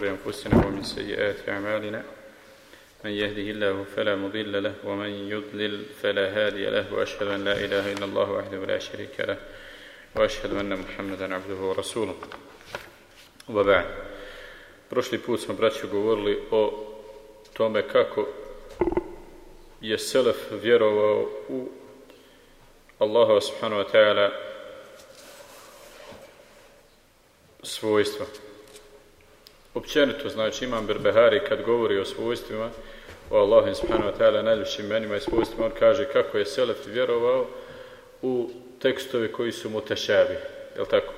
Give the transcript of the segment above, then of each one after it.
شرور أنفسنا ومن سيئات أعمالنا من يهده الله فلا مضل له ومن يضلل فلا هادي له وأشهد أن لا إله إلا الله وحده لا شريك له وأشهد أن محمدا عبده ورسوله وبعد Prošli put smo, braću, govorili o tome kako je Selef vjerovao u Allaha subhanahu wa ta'ala svojstva. Općenito, znači Imam Berbehari kad govori o svojstvima, o Allahu subhanahu wa ta'ala najljepšim imenima i svojstvima, on kaže kako je Selef vjerovao u tekstove koji su mu tešavi. Jel tako?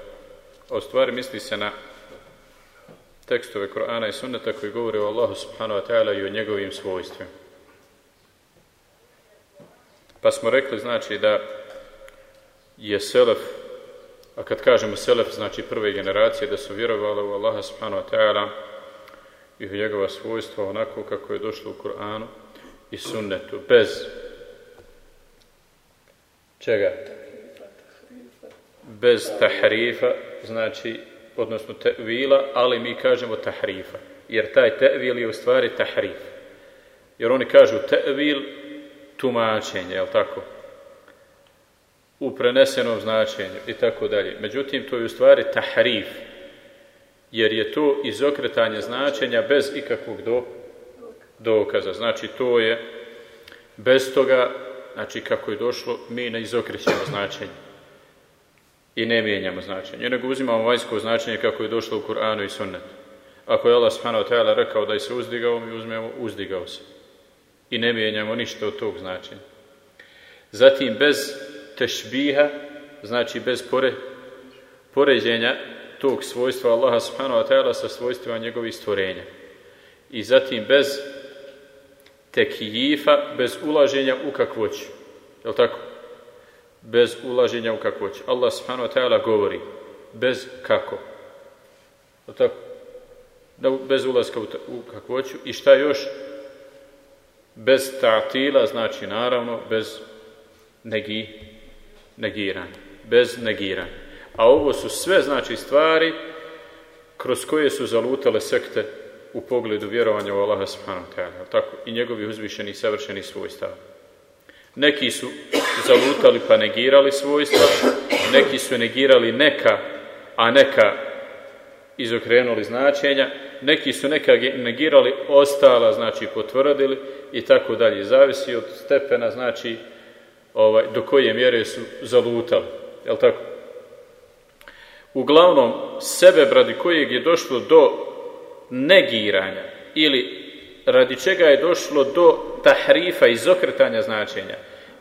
O stvari misli se na tekstove Korana i Sunneta koji govore o Allahu subhanahu wa ta'ala i o njegovim svojstvima. Pa smo rekli, znači, da je Selef, a kad kažemo Selef, znači prve generacije, da su vjerovali u Allaha subhanahu wa ta'ala i u njegova svojstva onako kako je došlo u Kur'anu i Sunnetu, bez čega? Bez tahrifa, znači odnosno tevila, ali mi kažemo tahrifa. Jer taj tevil je u stvari tahrif. Jer oni kažu tevil tumačenje, jel tako? U prenesenom značenju i tako dalje. Međutim, to je u stvari tahrif. Jer je to izokretanje značenja bez ikakvog do, dokaza. Znači, to je bez toga, znači kako je došlo, mi ne izokrećemo značenje i ne mijenjamo značenje, nego uzimamo vanjsko značenje kako je došlo u Kur'anu i sunnetu. Ako je Allah subhanahu ta'ala rekao da je se uzdigao, mi uzmemo uzdigao se. I ne mijenjamo ništa od tog značenja. Zatim bez tešbiha, znači bez pore, poređenja tog svojstva Allaha subhanahu wa ta'ala sa svojstvima njegovih stvorenja. I zatim bez tekijifa, bez ulaženja u kakvoću. Je tako? bez ulaženja u kakvoću. Allah subhanahu wa ta'ala govori bez kako. Tako? Bez ulaska u kakvoću. I šta još? Bez ta'tila, znači naravno bez negi, negiranja. Bez negiranja. A ovo su sve znači stvari kroz koje su zalutale sekte u pogledu vjerovanja u Allaha subhanahu ta'ala. Tako? I njegovi uzvišeni i savršeni svojstava. Neki su zalutali pa negirali svojstva, neki su negirali neka, a neka izokrenuli značenja, neki su neka negirali, ostala, znači potvrdili i tako dalje. Zavisi od stepena, znači ovaj, do koje mjere su zalutali. Jel tako? Uglavnom, sebe radi kojeg je došlo do negiranja ili radi čega je došlo do tahrifa, izokretanja značenja,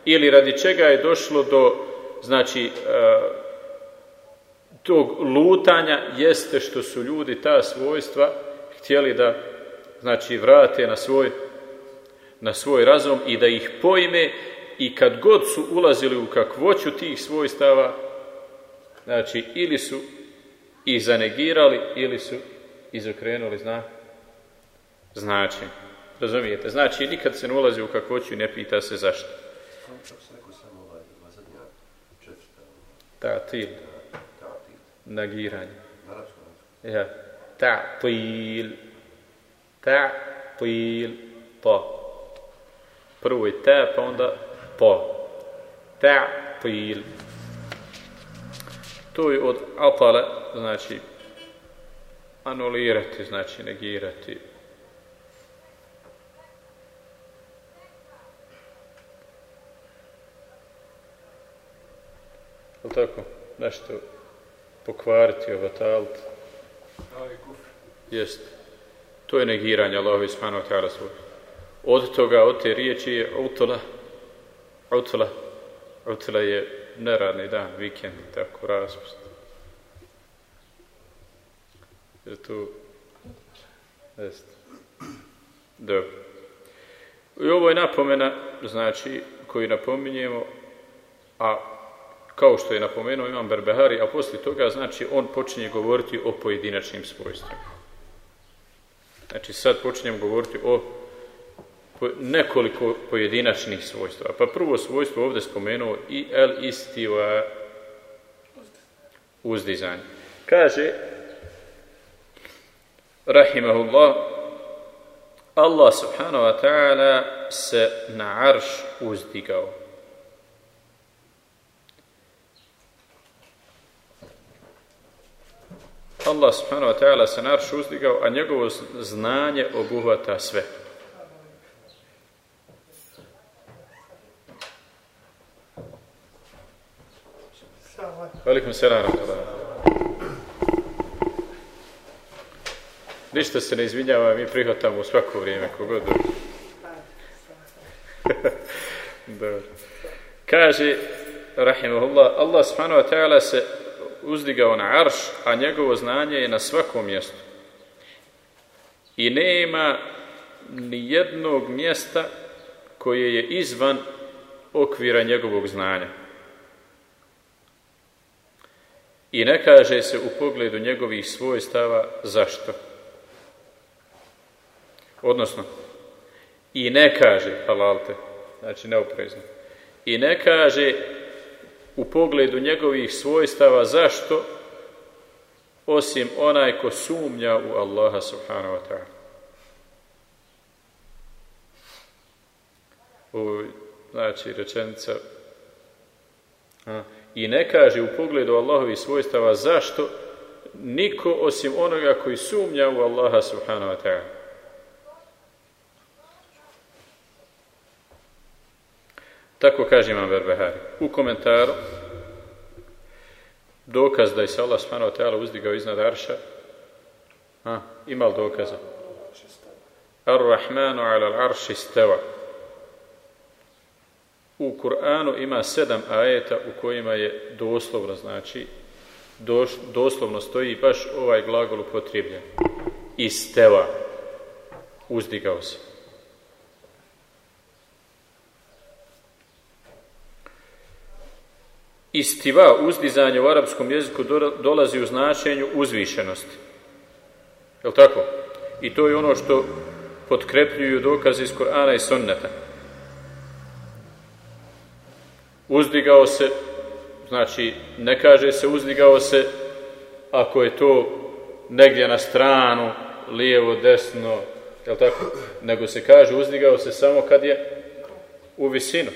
ili radi čega je došlo do, znači, tog lutanja, jeste što su ljudi ta svojstva htjeli da, znači, vrate na svoj, na svoj razum i da ih pojme i kad god su ulazili u kakvoću tih svojstava, znači, ili su ih zanegirali, ili su izokrenuli zna, značenje. Razumijete? Znači, nikad se ne ulazi u kakvoću i ne pita se zašto. Ta'til. Nagiranje. Ja. Ta'til. Ta'til. Po. Prvo je ta, pa onda po. Ta'til. To je od atale, znači anulirati, znači negirati. Jel tako? Nešto pokvariti, ovataliti. Jest. To je negiranje Allahovi subhanahu wa ta'ala svoj. Od toga, od te riječi je utla. Utla. Utla je neradni dan, vikend, tako, raspust. Je to... Jest. Dobro. I ovo je napomena, znači, koju napominjemo, a kao što je napomenuo Imam Berbehari, a poslije toga, znači, on počinje govoriti o pojedinačnim svojstvima. Znači, sad počinjem govoriti o nekoliko pojedinačnih svojstva. Pa prvo svojstvo ovdje spomenuo i el istiva uzdizanje. Kaže, rahimahullah, Allah subhanahu wa ta'ala se na arš uzdigao. Allah subhanahu wa ta'ala se na arš uzdigao, a njegovo znanje obuhvata sve. Velikom se Ništa se ne izvinjava, mi prihvatamo u svako vrijeme, kogod Dobro. Kaže, rahimahullah, Allah subhanahu wa ta'ala se uzdigao na arš, a njegovo znanje je na svakom mjestu. I nema ni jednog mjesta koje je izvan okvira njegovog znanja. I ne kaže se u pogledu njegovih svojstava zašto. Odnosno, i ne kaže, halalte, znači neoprezno, i ne kaže u pogledu njegovih svojstava zašto, osim onaj ko sumnja u Allaha subhanahu wa ta'ala. Ovo, znači, rečenica a, i ne kaže u pogledu Allahovih svojstava zašto niko osim onoga koji sumnja u Allaha subhanahu wa ta'ala. Tako kaže Imam Berbehari. U komentaru dokaz da je se Allah subhanahu wa uzdigao iznad Arša. Ima li dokaza? Ar-Rahmanu ala al-Arši steva. U Kur'anu ima sedam ajeta u kojima je doslovno, znači, doslovno stoji baš ovaj glagol upotrebljen. Isteva. Uzdigao se. Istiva, uzdizanje u arapskom jeziku dolazi u značenju uzvišenosti. Je tako? I to je ono što potkrepljuju dokazi iz Korana i Sunneta. Uzdigao se, znači ne kaže se uzdigao se ako je to negdje na stranu, lijevo, desno, je tako? Nego se kaže uzdigao se samo kad je u visinu.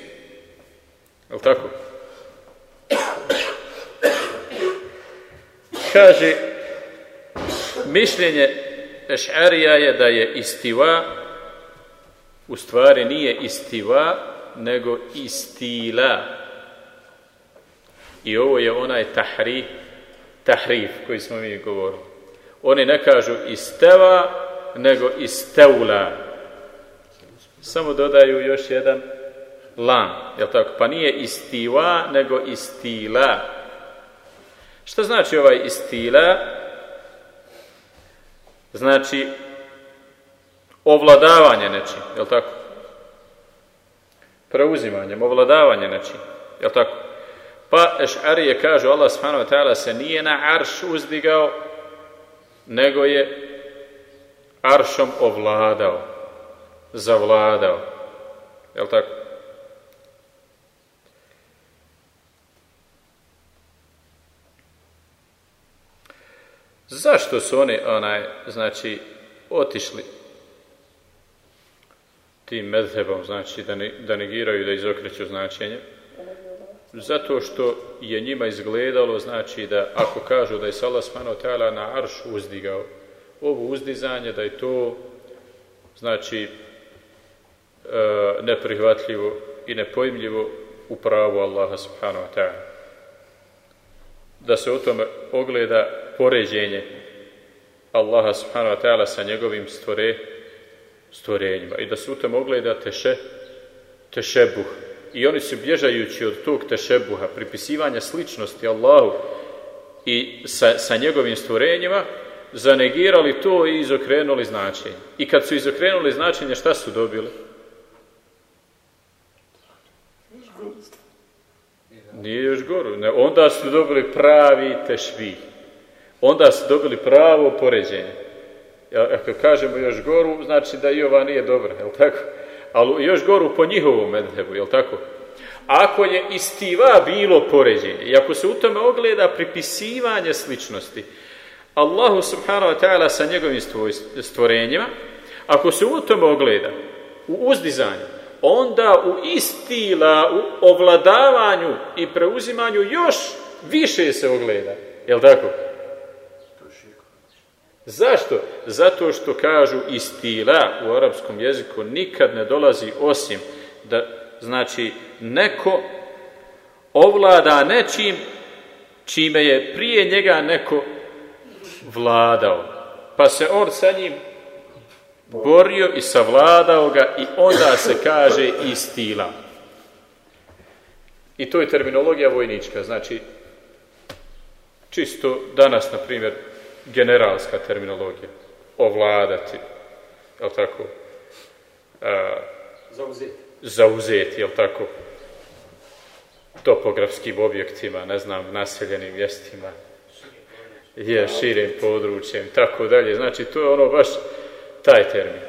Je tako? kaže mišljenje Eš'arija je da je istiva u stvari nije istiva nego istila i ovo je onaj tahrif tahrif koji smo mi govorili oni ne kažu isteva nego isteula samo dodaju još jedan lan, jel tako? Pa nije istiva, nego istila. Što znači ovaj istila? Znači ovladavanje nečim, jel tako? Preuzimanjem, ovladavanje nečim, jel tako? Pa Eš'arije kažu Allah subhanahu wa se nije na arš uzdigao, nego je aršom ovladao, zavladao. Jel tako? Zašto su oni, onaj, znači, otišli tim medhebom, znači, da, ne, da negiraju, da izokreću značenje? Zato što je njima izgledalo, znači, da ako kažu da je Salah smano na arš uzdigao, ovo uzdizanje, da je to, znači, e, neprihvatljivo i nepojmljivo u pravu Allaha subhanahu wa ta'ala. Da se u tome ogleda poređenje Allaha subhanahu wa ta'ala sa njegovim stvore, stvorenjima i da se u tom ogleda teše, tešebuh. I oni su bježajući od tog tešebuha, pripisivanja sličnosti Allahu i sa, sa njegovim stvorenjima, zanegirali to i izokrenuli značenje. I kad su izokrenuli značenje, šta su dobili? Nije još goru. Ne, onda su dobili pravi tešvih onda su dobili pravo poređenje. Ako kažemo još goru, znači da i ova nije dobra, jel tako? Ali još goru po njihovom medhebu, jel tako? Ako je istiva bilo poređenje i ako se u tome ogleda pripisivanje sličnosti, Allahu subhanahu wa ta'ala sa njegovim stvorenjima, ako se u tome ogleda, u uzdizanju, onda u istila, u ovladavanju i preuzimanju još više se ogleda. Jel tako? Zašto? Zato što kažu istila u arapskom jeziku nikad ne dolazi osim da, znači, neko ovlada nečim čime je prije njega neko vladao. Pa se on sa njim borio i savladao ga i onda se kaže istila. I to je terminologija vojnička, znači čisto danas, na primjer, generalska terminologija. Ovladati, jel tako? zauzeti. Zauzeti, jel tako? Topografskim objektima, ne znam, naseljenim mjestima. Je, širim područjem, tako dalje. Znači, to je ono baš taj termin.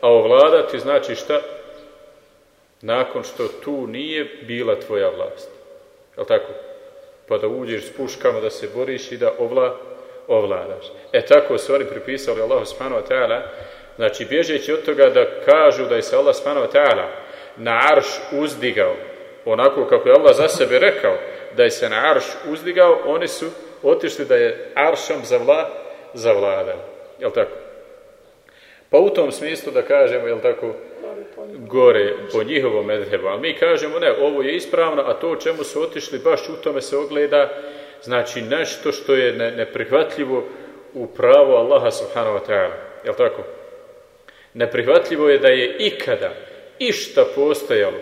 A ovladati znači šta? Nakon što tu nije bila tvoja vlast. Jel tako? Pa da uđeš s puškama, da se boriš i da ovla, ovladaš. E tako su oni pripisali Allah subhanahu wa ta'ala, znači bježeći od toga da kažu da je se Allah subhanahu wa ta'ala na arš uzdigao, onako kako je Allah za sebe rekao, da je se na arš uzdigao, oni su otišli da je aršom zavla, zavladao. Jel tako? Pa u tom smislu da kažemo, jel tako, gore po njihovom medhebu, ali mi kažemo ne, ovo je ispravno, a to čemu su otišli, baš u tome se ogleda, znači nešto što je ne, neprihvatljivo u pravo Allaha subhanahu wa ta'ala. Jel tako? Neprihvatljivo je da je ikada išta postojalo,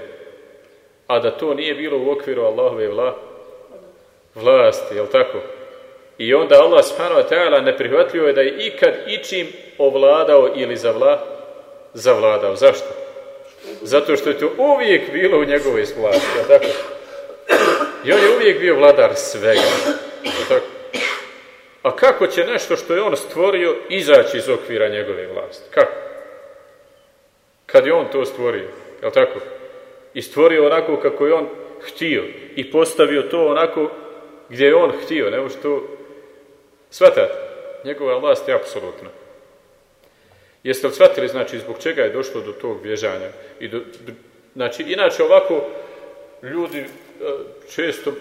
a da to nije bilo u okviru Allahove vla, vlasti, jel tako? I onda Allah subhanahu wa ta'ala neprihvatljivo je da je ikad ičim ovladao ili zavla, zavladao. Zašto? Zato što je to uvijek bilo u njegovoj vlasti, jel tako? I on je uvijek bio vladar svega. A kako će nešto što je on stvorio izaći iz okvira njegove vlasti? Kako? Kad je on to stvorio, jel tako? I stvorio onako kako je on htio i postavio to onako gdje je on htio, ne što Svatate? Njegova vlast je apsolutna. Jeste li shvatili, znači, zbog čega je došlo do tog bježanja? I do, znači, inače ovako ljudi često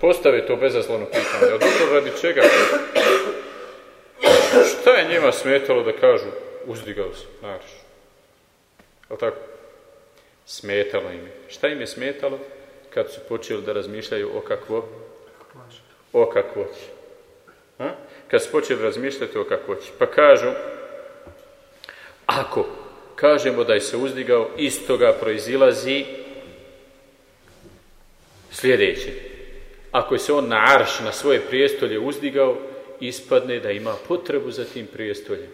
postave to bezazlovno pitanje. A dobro radi čega? Šta je njima smetalo da kažu uzdigao se, znaš? Ali tako? Smetalo im je. Šta im je smetalo? Kad su počeli da razmišljaju o kakvo? O kakvoći. A? Kad su počeli razmišljati o kakvoći. Pa kažu, ako kažemo da je se uzdigao, iz toga proizilazi sljedeće. Ako se on na arš, na svoje prijestolje uzdigao, ispadne da ima potrebu za tim prijestoljem.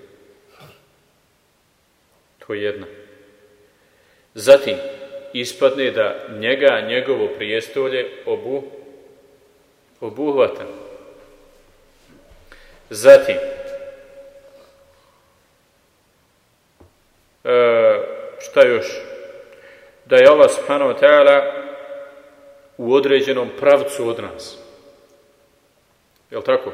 To je jedna. Zatim, ispadne da njega, njegovo prijestolje obu, obuhvata. Zatim, e, šta još? Da je Allah subhanahu wa ta'ala u određenom pravcu od nas. Jel tako?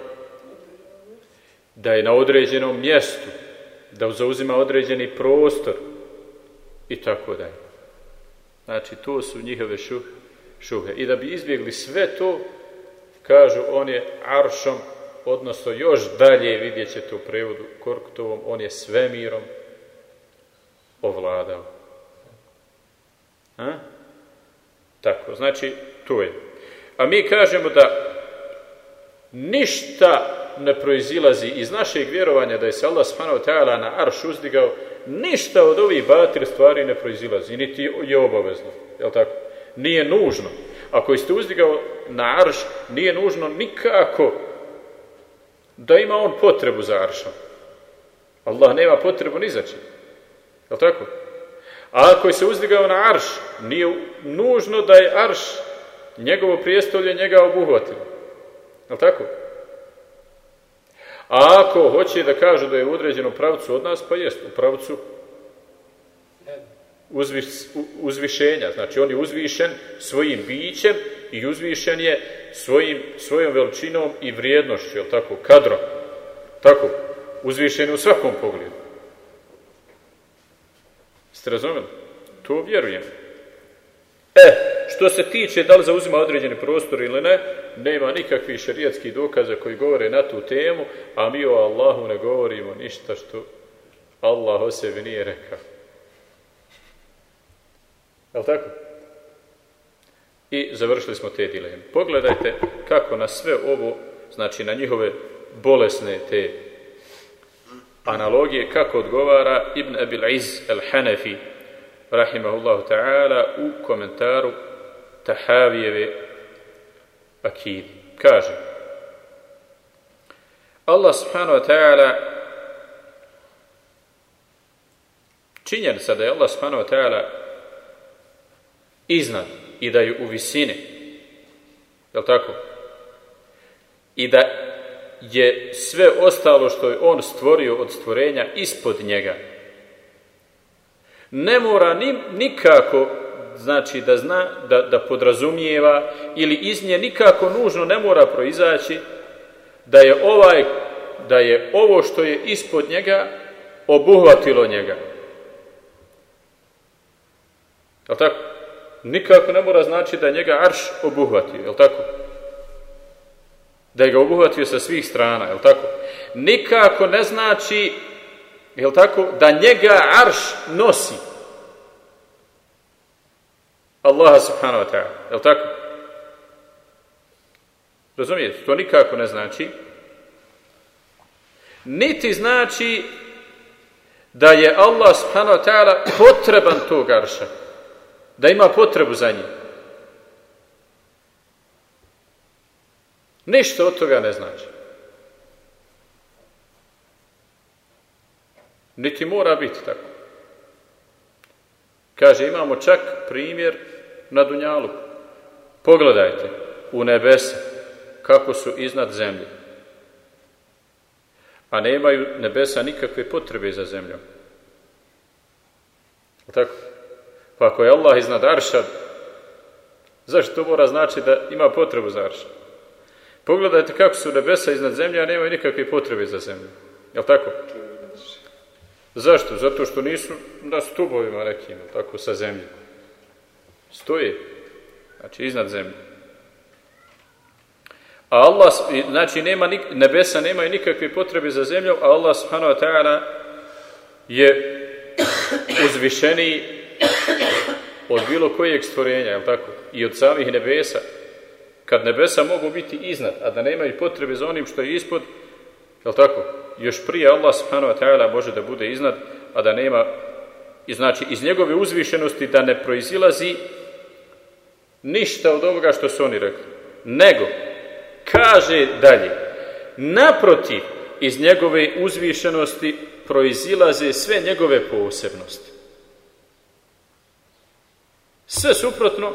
Da je na određenom mjestu, da zauzima određeni prostor i tako dalje. Znači, to su njihove šu, šuhe. I da bi izbjegli sve to, kažu, on je aršom, odnosno još dalje, vidjet ćete u prevodu Korkutovom, on je svemirom ovladao. A? Tako, znači, to je. A mi kažemo da ništa ne proizilazi iz našeg vjerovanja da je se Allah subhanahu ta'ala na arš uzdigao, ništa od ovih batir stvari ne proizilazi, niti je obavezno. Jel tako? Nije nužno. Ako ste uzdigao na arš, nije nužno nikako da ima on potrebu za aršom. Allah nema potrebu ni za čim. Jel tako? A ako je se uzdigao na arš, nije nužno da je arš njegovo prijestolje njega obuhvatilo. Jel tako? A ako hoće da kažu da je u određenom pravcu od nas, pa jest u pravcu uzviš, uzvišenja. Znači, on je uzvišen svojim bićem i uzvišen je svojim, svojom veličinom i vrijednošću, jel tako, kadrom. Tako, uzvišen u svakom pogledu. Ste razumeli? To vjerujem. E, što se tiče da li zauzima određeni prostor ili ne, nema nikakvih šerijatskih dokaza koji govore na tu temu, a mi o Allahu ne govorimo ništa što Allah o sebi nije rekao. Je li tako? I završili smo te dileme. Pogledajte kako na sve ovo, znači na njihove bolesne te analogije, kako odgovara Ibn Abil Iz al-Hanafi, rahimahullahu ta'ala, u komentaru Tahavijeve akidi. Kaže, Allah subhanahu wa ta'ala činjenica da je Allah subhanahu wa ta'ala iznad i da je u visini. Je tako? I da je sve ostalo što je on stvorio od stvorenja ispod njega. Ne mora ni, nikako znači da zna, da, da podrazumijeva ili iz nje nikako nužno ne mora proizaći da je ovaj da je ovo što je ispod njega obuhvatilo njega. Je tako? nikako ne mora znači da njega arš obuhvatio, je tako? Da je ga obuhvatio sa svih strana, je tako? Nikako ne znači, je tako, da njega arš nosi. Allaha subhanahu wa ta'ala, je tako? Razumijete? To nikako ne znači. Niti znači da je Allah subhanahu wa ta'ala potreban tog arša da ima potrebu za njim. Ništa od toga ne znači. Niti mora biti tako. Kaže, imamo čak primjer na Dunjalu. Pogledajte u nebesa kako su iznad zemlje. A nemaju nebesa nikakve potrebe za zemljom. Tako? Pa ako je Allah iznad arša, zašto to mora znači da ima potrebu za arša? Pogledajte kako su nebesa iznad zemlje, a nemaju nikakve potrebe za zemlju. Jel tako? Zašto? Zato što nisu na stubovima nekim, tako, sa zemlje. Stoje. Znači, iznad zemlje. A Allah, znači, nema, nebesa nemaju nikakve potrebe za zemlju, a Allah subhanahu wa ta'ala je uzvišeniji od bilo kojeg stvorenja, je tako? I od samih nebesa. Kad nebesa mogu biti iznad, a da nemaju potrebe za onim što je ispod, je tako? Još prije Allah subhanahu wa ta'ala može da bude iznad, a da nema, znači iz njegove uzvišenosti da ne proizilazi ništa od ovoga što su oni rekli. Nego, kaže dalje, naprotiv, iz njegove uzvišenosti proizilaze sve njegove posebnosti. Sve suprotno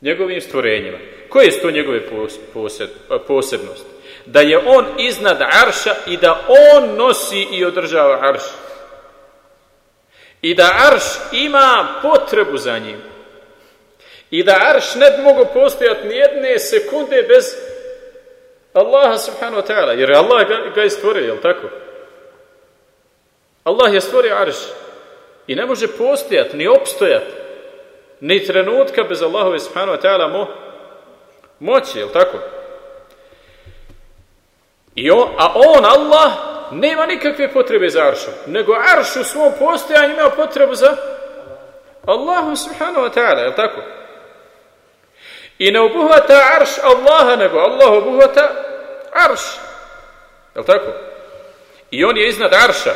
njegovim stvorenjima. Koje su to njegove posebnosti? Da je on iznad arša i da on nosi i održava arš. I da arš ima potrebu za njim. I da arš ne mogu postojati ni jedne sekunde bez Allaha subhanahu wa ta'ala. Jer Allah ga, ga je stvorio, jel tako? Allah je stvorio arš. I ne može postojati, ni opstojati ni trenutka bez Allahove subhanahu wa ta'ala mo, moći, je tako? I on, a on, Allah, nema nikakve potrebe za aršom, nego arš u svom postojanju ima potrebu za Allahu subhanahu wa ta'ala, je tako? I ne obuhvata arš Allaha, nego Allah obuhvata arš. Je tako? I on je iznad arša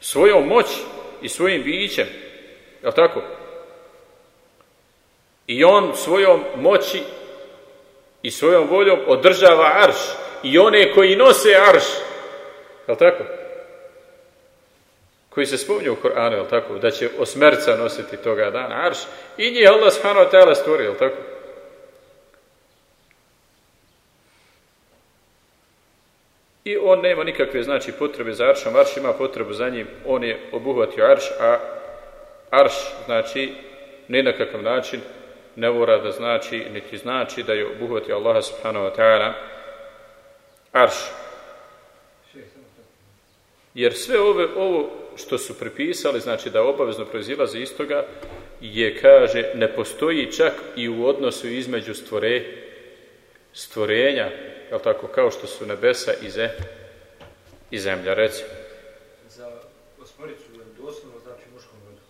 svojom moći i svojim bićem. Je tako? I on svojom moći i svojom voljom održava arš. I one koji nose arš. Je tako? Koji se spominju u Koranu, je tako? Da će osmerca nositi toga dana arš. I njih Allah subhanahu wa ta'ala stvori, je tako? I on nema nikakve, znači, potrebe za aršom. Arš ima potrebu za njim. On je obuhvatio arš, a arš, znači, ni na kakav način ne mora da znači, niti znači da je obuhvatio Allaha subhanahu wa ta'ala Arš. Jer sve ove, ovo što su pripisali, znači da obavezno proizilazi iz toga, je, kaže, ne postoji čak i u odnosu između stvore, stvorenja, jel tako, kao što su nebesa i, ze, i zemlja, reci. Za osmoricu, doslovno znači muškom rodu.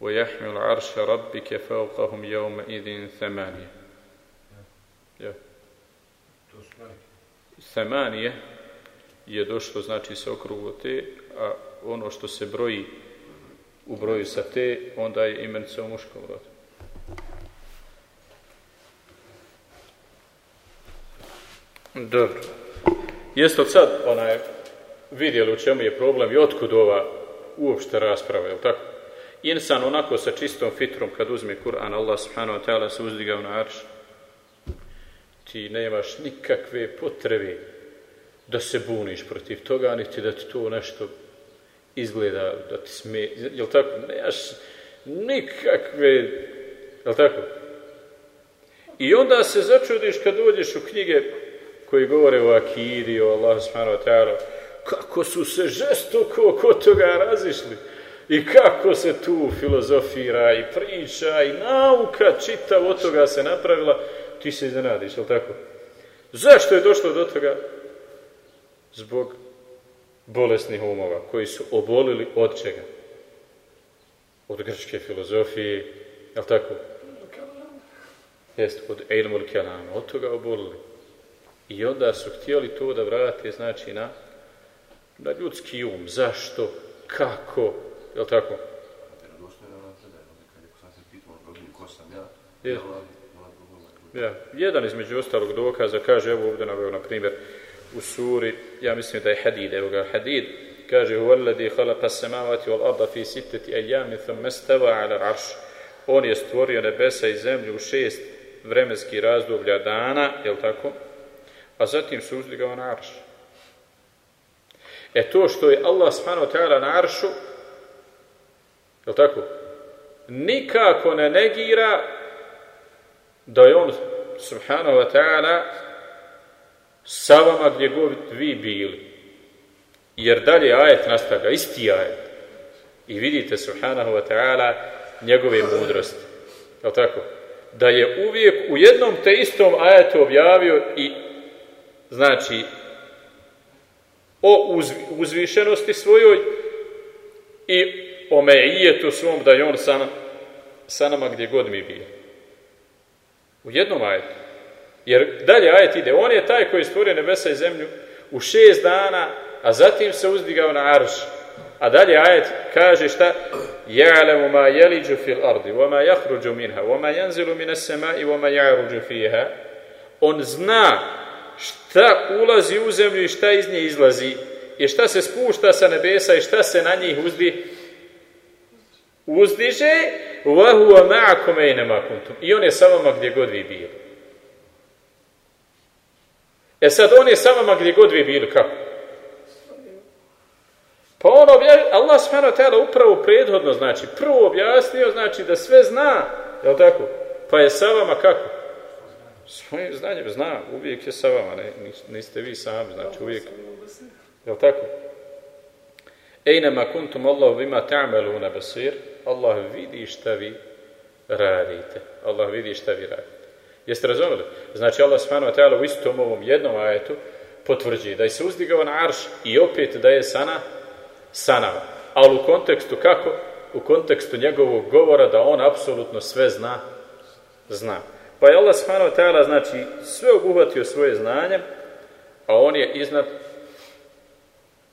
وَيَحْمِلُ عَرْشَ رَبِّكَ فَوْقَهُمْ يَوْمَ إِذٍ ثَمَانِيَ Ja. To su velike. je došlo, znači, sa okruglo te, a ono što se broji u broju sa te, onda je imenica u muškom rodu. Dobro. Jeste sad onaj, vidjeli u čemu je problem i otkud ova uopšte rasprava, je li tako? Insan onako sa čistom fitrom kad uzme Kur'an, Allah subhanahu wa ta'ala se uzdigao na arš. Ti nemaš nikakve potrebe da se buniš protiv toga, niti da ti to nešto izgleda, da ti sme... Jel tako? Nemaš nikakve... Jel tako? I onda se začudiš kad dođeš u knjige koji govore o akidi, o Allah subhanahu kako su se žestoko oko toga razišli i kako se tu filozofira i priča i nauka čitav od toga se napravila, ti se iznenadiš, je tako? Zašto je došlo do toga? Zbog bolesnih umova koji su obolili od čega? Od grčke filozofije, je tako? Jest, od ilmul kelama, od toga obolili. I onda su htjeli to da vrate, znači, na, na ljudski um. Zašto? Kako? Je li tako? Ja. Jedan između ostalog dokaza kaže, evo ovdje naveo, na primjer, u suri, ja mislim da je Hadid, evo ga, Hadid, kaže, huwa alladhi khalaqa as-samawati wal arda fi sittati ayyamin thumma 'ala al-'arsh. On je stvorio nebesa i zemlju u šest vremenskih razdoblja dana, je li tako? A zatim se uzdigao na arš. E to što je Allah subhanahu ta'ala na aršu, je li tako? Nikako ne negira da je on subhanahu wa ta'ala sa vama gdje god vi bili. Jer dalje ajet nastavlja, isti ajet. I vidite subhanahu wa ta'ala njegove mudrosti. Je tako? Da je uvijek u jednom te istom ajetu objavio i znači o uz, uzvišenosti svojoj i o meijetu svom da je on sa, sa nama gdje god mi bio. U jednom ajetu. Jer dalje ajet ide. On je taj koji je stvorio nebesa i zemlju u šest dana, a zatim se uzdigao na arš. A dalje ajet kaže šta? Ja'lamu ma yaliju fil ardi, wa ma yakhruju minha, wa ma yanzilu minas sama'i, wa ma ya'ruju fiha. On zna šta ulazi u zemlju i šta iz nje izlazi i šta se spušta sa nebesa i šta se na njih uzdi uzdiže wa huwa ma'akum i on je sa vama gdje god vi bili e sad on je sa vama gdje god vi bili kako pa on objavi, Allah ta'ala upravo prethodno znači prvo objasnio znači da sve zna je tako pa je sa vama kako svojim znanjem zna, uvijek je sa vama, ne, niste vi sami, znači uvijek. Je li tako? Ejnama kuntum Allah vima ta'meluna basir, Allah vidi šta vi radite. Allah vidi šta vi radite. Jeste razumeli? Znači Allah subhanahu wa ta'ala u istom ovom jednom ajetu potvrđi da je se uzdigao na arš i opet da je sana sanava. Ali u kontekstu kako? U kontekstu njegovog govora da on apsolutno sve zna, zna. Pa je Allah subhanahu wa ta'ala znači sve obuhvatio svoje znanje, a on je iznad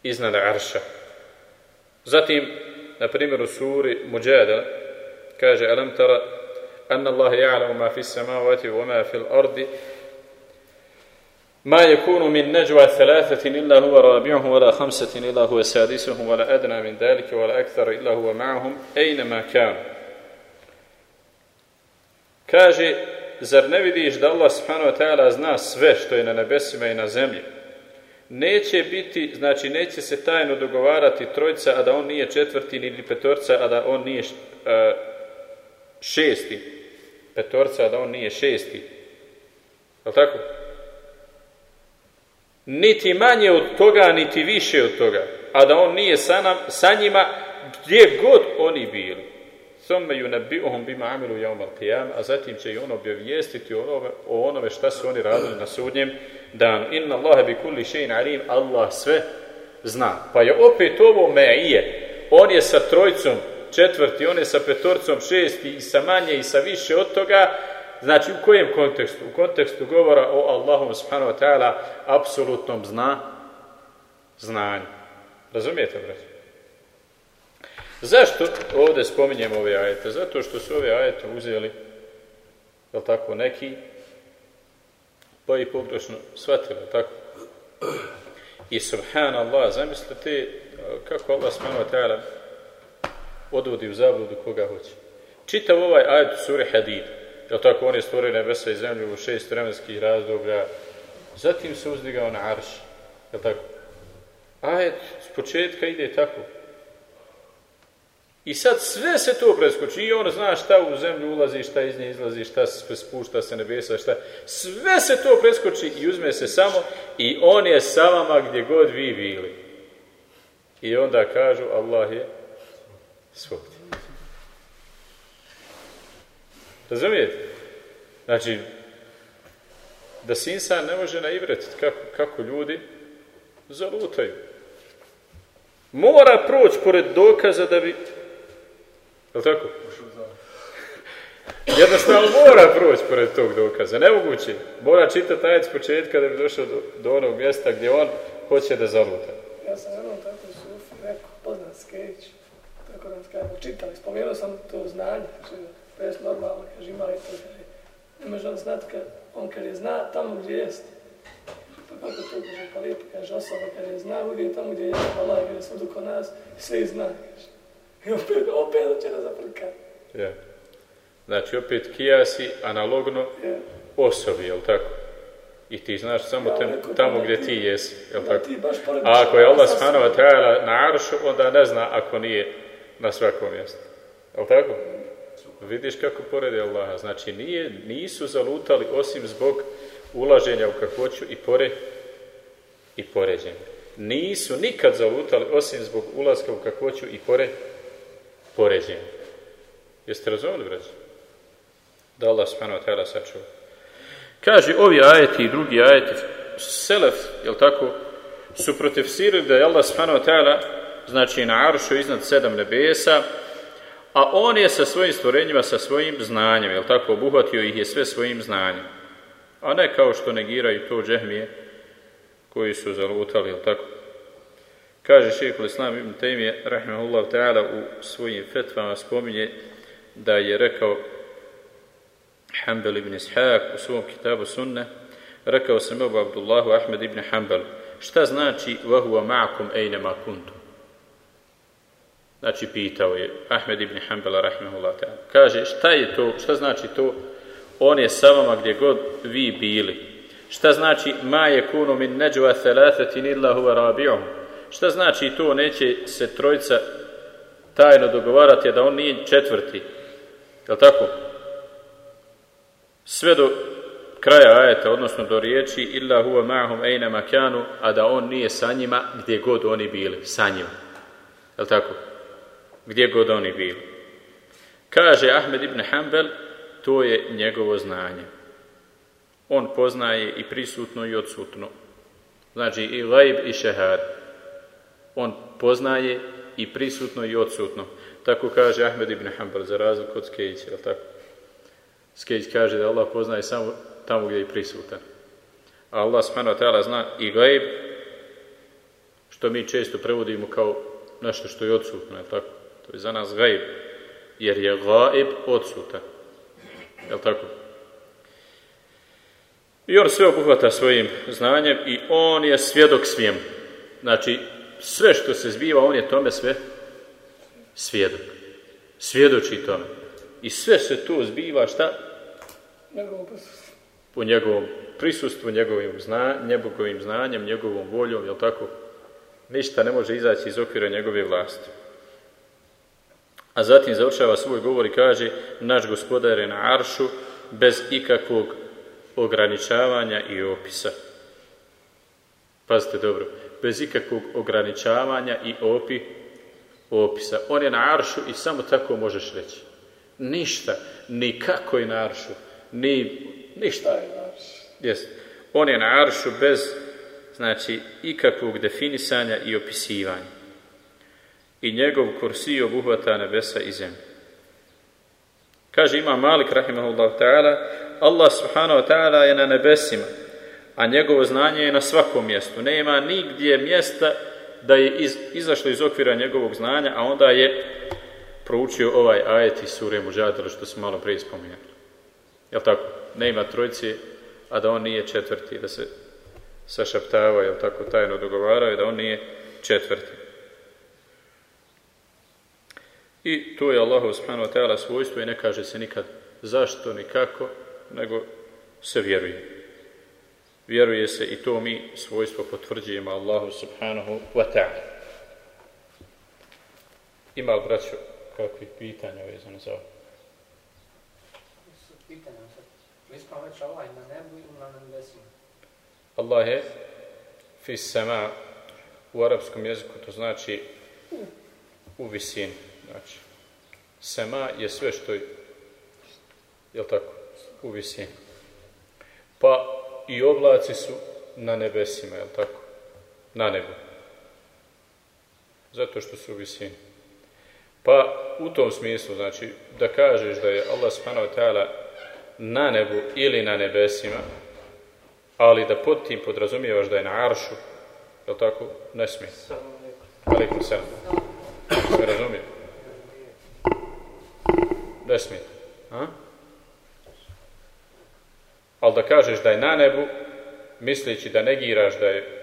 iznad arša. Zatim, na primjer u suri Mujada kaže Alam tara Allah ja'lamu ma fi samavati wa ma fi al-ardi ما يكون من نجوى ثلاثة إلا هو رابعهم ولا خمسة إلا هو سادسهم ولا أدنى من ذلك ولا أكثر إلا هو معهم أينما كانوا kaže zar ne vidiš da Allah subhanahu wa ta'ala zna sve što je na nebesima i na zemlji? Neće biti, znači neće se tajno dogovarati trojca, a da on nije četvrti ili petorca, a da on nije šesti. Petorca, da on nije šesti. Je tako? niti manje od toga, niti više od toga, a da on nije sa, nam, sa njima gdje god oni bili. Thumma yunabbi'uhum bima amilu yawm al-qiyam, a zatim će i on obavijestiti o onome, o onome šta su oni radili na sudnjem danu. Inna Allaha bi kulli shay'in alim, Allah sve zna. Pa je opet ovo me'ije. On je sa trojcom četvrti, on je sa petorcom šesti i sa manje i sa više od toga. Znači, u kojem kontekstu? U kontekstu govora o Allahu subhanahu wa ta'ala apsolutnom zna, znanju. Razumijete, braći? Zašto ovdje spominjemo ove ajete? Zato što su ove ajete uzeli, je tako, neki, pa i pogrešno shvatili, tako? I subhanallah, zamislite kako Allah subhanahu wa ta'ala odvodi u zabludu koga hoće. Čitav ovaj ajet u suri Hadid, je tako, on je stvorio nebesa i zemlju u šest vremenskih razdoblja, zatim se uzdigao na arš, je tako? Ajet s početka ide tako, I sad sve se to preskoči i on zna šta u zemlju ulazi, šta iz nje izlazi, šta se spušta se nebesa, šta. Sve se to preskoči i uzme se samo i on je sa vama gdje god vi bili. I onda kažu Allah je svugdje. Razumijete? Znači, da se insan ne može naivretiti kako, kako ljudi zalutaju. Mora proći pored dokaza da bi Je tako? Jednostavno mora proći pored tog dokaza. Nemoguće. Mora čitati ajet s početka da bi došao do, do onog mjesta gdje on hoće da zaluta. Ja sam jednom tako sufi rekao, poznat skeć, skajamo, čitali, spomenuo sam to znanje, kaže, to je normalno, kaže, ima to, kaže, ne može on znati, kad, on kad je zna tamo gdje jest. Pa kako to, kaže, pa lijepo, kaže, osoba kad je zna, uvijek tamo gdje je, Allah, kaže, svudu ko nas, sve zna, kaže. I opet, opet će da zaprka. Ja. Znači, opet kijasi analogno Ja. osobi, jel tako? I ti znaš samo tamo gdje ti jesi, jel tako? ti baš pored A ako je Allah subhanahu wa ta'ala na aršu, onda ne zna ako nije na svakom mjestu. Jel tako? Vidiš kako poredi Allaha. Znači, nije, nisu zalutali osim zbog ulaženja u kakvoću i pore i poređenja. Nisu nikad zalutali osim zbog ulaska u kakvoću i pore poređenja. Jeste razumeli, braći? Da Allah wa ta'ala sačuva. Kaže, ovi ajeti i drugi ajeti, Selef, jel tako, su protefsirili da je Allah wa ta'ala, znači na aršu iznad sedam nebesa, a on je sa svojim stvorenjima, sa svojim znanjem, jel tako, obuhvatio ih je sve svojim znanjem. A ne kao što negiraju to džehmije koji su zalutali, jel tako. Kaže šehhul Islam ibn Taymije, rahimahullah ta'ala, u svojim fetvama spominje da je rekao Hanbel ibn Ishaq u svom kitabu sunne, rekao sam Ebu Abdullahu Ahmed ibn Hanbel, šta znači vahuva ma'akum ejnema kuntum? Znači, pitao je Ahmed ibn Hanbel, rahimahullah. Kaže, šta je to, šta znači to? On je sa vama gdje god vi bili. Šta znači ma je kunu min neđuva thalathatin illa huva? Šta znači to neće se trojica tajno dogovarati, da on nije četvrti? Je li tako? Sve do kraja ajeta, odnosno do riječi illa huwa ma'hum ayna makanu, a da on nije sa njima gdje god oni bili, sa njima. Je li tako? Gdje god oni bili. Kaže Ahmed ibn Hanbel, to je njegovo znanje. On poznaje i prisutno i odsutno. Znači i gajb i šehad. On poznaje i prisutno i odsutno. Tako kaže Ahmed ibn Hanbal za razliku od Skejića, je tako? Skejić kaže da Allah poznaje samo tamo gdje je prisutan. A Allah subhanahu zna i gajb, što mi često prevodimo kao nešto što je odsutno, je tako? To je za nas gajb, jer je gaib odsutan. Je li tako? I on sve obuhvata svojim znanjem i on je svjedok svijemu. Znači, sve što se zbiva, on je tome sve svjedok. Svjedoči tome. I sve se to zbiva šta? Po njegovom prisustvu, njegovim, zna, njegovim znanjem, njegovom voljom, jel tako? Ništa ne može izaći iz okvira njegove vlasti. A zatim završava svoj govor i kaže naš gospodar je na aršu bez ikakvog ograničavanja i opisa. Pazite dobro, bez ikakvog ograničavanja i opi, opisa. On je na aršu i samo tako možeš reći. Ništa, ni kako je na aršu, ni ništa. Šta je naš? Jest. On je na aršu bez znači ikakvog definisanja i opisivanja. I njegov kursi obuhvata nebesa i zemlju. Kaže ima Malik rahimahullah ta'ala, Allah subhanahu wa ta'ala je na nebesima, a njegovo znanje je na svakom mjestu. Nema nigdje mjesta da je iz, izašlo iz okvira njegovog znanja, a onda je proučio ovaj ajet iz sure Muđadila što smo malo prije spomenuli. Jel tako? Nema trojci, a da on nije četvrti, da se sašaptava, jel tako, tajno dogovaraju, da on nije četvrti. I to je Allah subhanahu wa ta'ala svojstvo i ne kaže se nikad zašto, ni kako, nego se vjeruje. Vjeruje se i to mi svojstvo potvrđujemo Allahu subhanahu wa ta'ala. Ima li, braćo, kakvih pitanja vezano za ovo? Pitanja. Mi smo već ovaj na nebu ili na nebesima. Allah je fi sama u arapskom jeziku to znači u visini. Znači, sema je sve što je, jel tako, u visini. Pa i oblaci su na nebesima, jel tako, na nebu. Zato što su u visini. Pa u tom smislu, znači, da kažeš da je Allah subhanahu wa ta'ala na nebu ili na nebesima, ali da pod tim podrazumijevaš da je na aršu, jel tako, ne smije. Alikum selam. Me razumije? Ne smije. A? Ali da kažeš da je na nebu, misleći da negiraš da je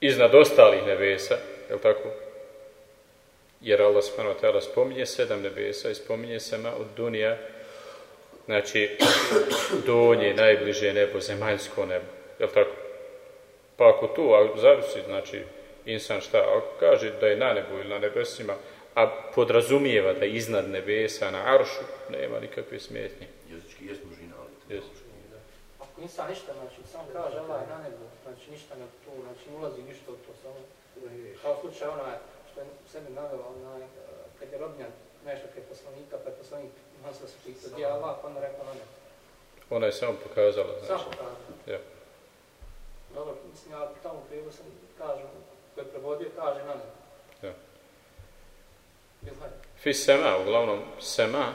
iznad ostalih nebesa, jel tako? Jer Allah subhanahu spominje sedam nebesa i spominje se ma od dunija, znači donje, najbliže nebo, zemaljsko nebo, jel tako? Pa ako tu, a zavisi, znači, insan šta, ako kaže da je na nebu ili na nebesima, a podrazumijeva da je iznad nebesa na aršu, nema nikakve smetnje. Jezički jest množina, ali to Jest. Ako nisam ništa, znači, sam kaže Allah je na nebu, znači ništa ne tu, znači ne ulazi ništa u to, samo kao slučaj onaj, što je sebi naveo, onaj, eh, kad je robljan nešto kaj poslanika, pa je poslanik on se spitao, gdje je Allah, pa onda rekao na nebu. Ona je samo pokazala, znači. Samo kaže. Ja. Dobro, mislim, ja tamo prijevo sam, kažem, koji je prevodio, kaže na nebu. Fi sema, uglavnom sema,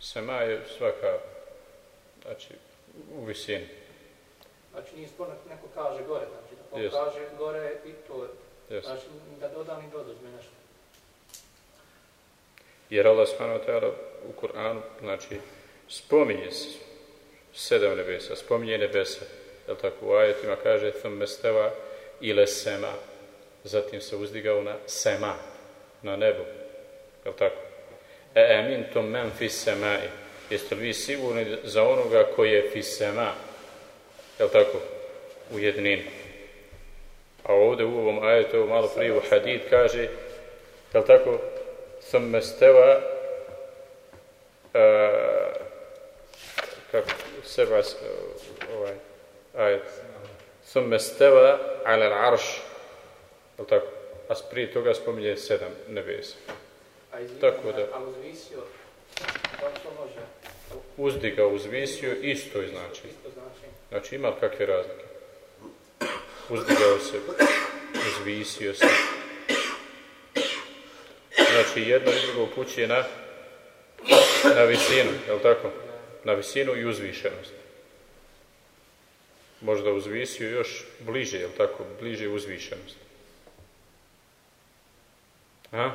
sema je svaka, znači, u visini. Znači nije sporno neko kaže gore, znači da on Jest. kaže gore i to, Jeste. znači da doda ni doduzme nešto. Jer Allah ta'ala u Kur'anu, znači, spominje sedam nebesa, spominje nebesa, jel tako, u ajetima kaže thumme steva ile sema, zatim se uzdigao na sema, na nebo. Jel tako? E emintum men fis semai. Jeste li vi sigurni za onoga koji je fis sema? Jel tako? U jednini. A ovdje u ovom ajetu, malo prije u hadid kaže, jel tako? sam steva e, kako se vas ovaj ajet. Thumme steva ala al arš jel tako a prije toga spominje sedam nebesa A iz Tako da. A uzvisio, kako to može? uzdigao, uzvisio isto je znači Isto znači. znači ima kakve razlike uzdigao se uzvisio se znači jedno i drugo upućuje na na visinu, jel tako? Na visinu i uzvišenost. Možda uzvisio još bliže, jel tako? Bliže uzvišenost. A?